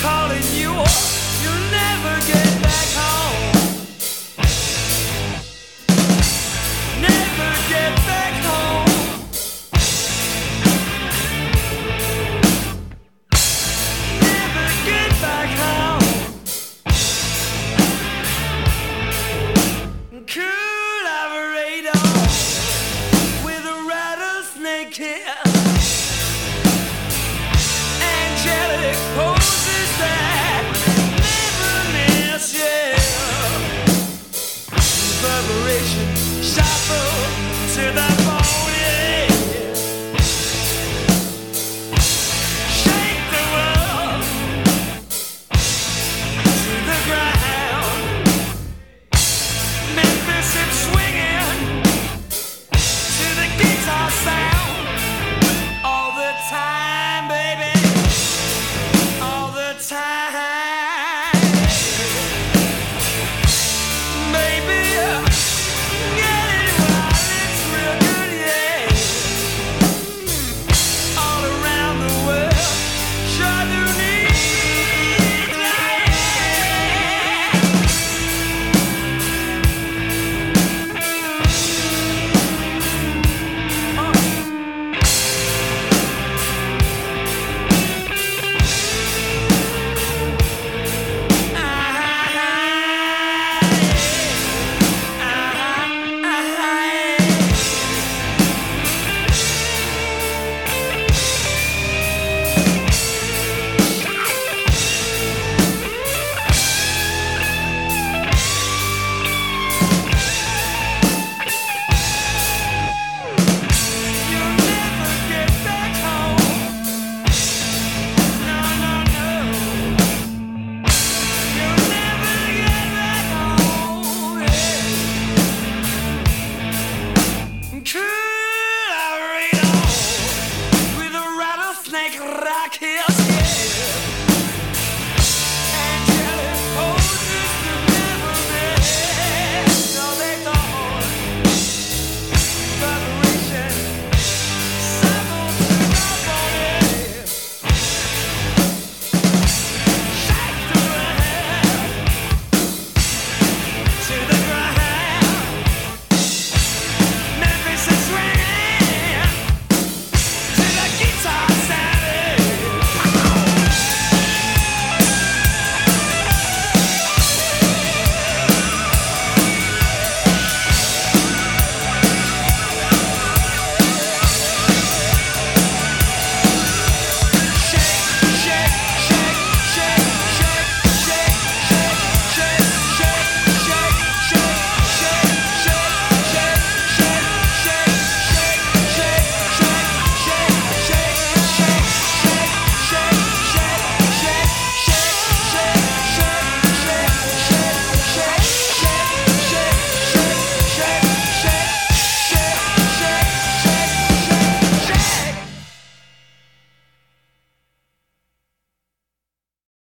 calling you up. care. true.